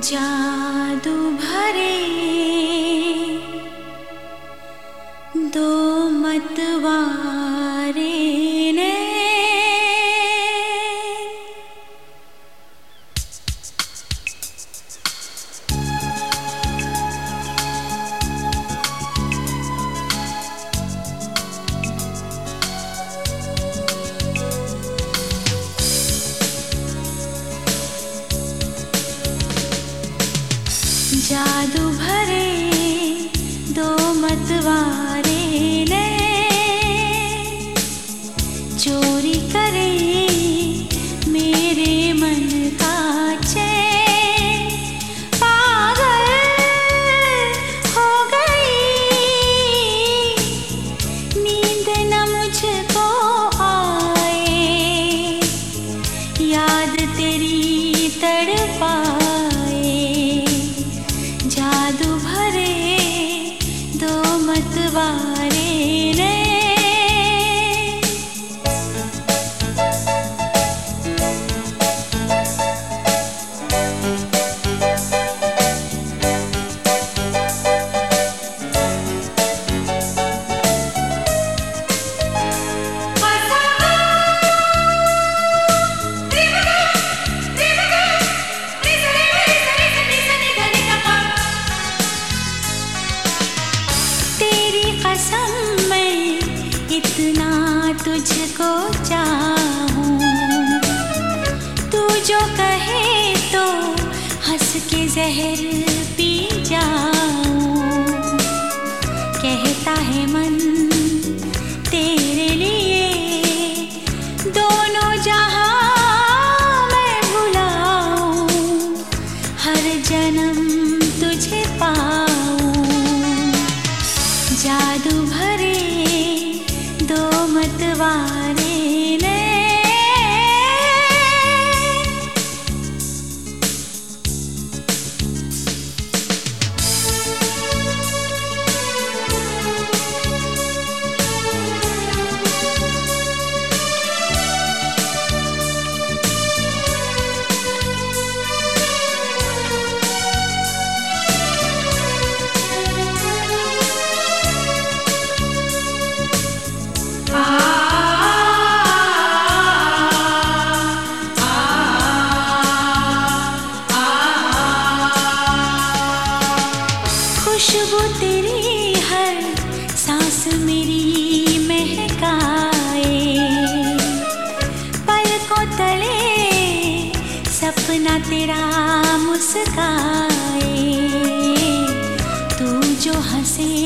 जादू भरे। दो मतवा 下的。जादू भरे दो मतवार कितना तुझको चाहूँ। तू जो कहे तो हंस के जहर पी जाऊँ। कहता है मन सपना तेरा मुस्काए। तू जो हंसे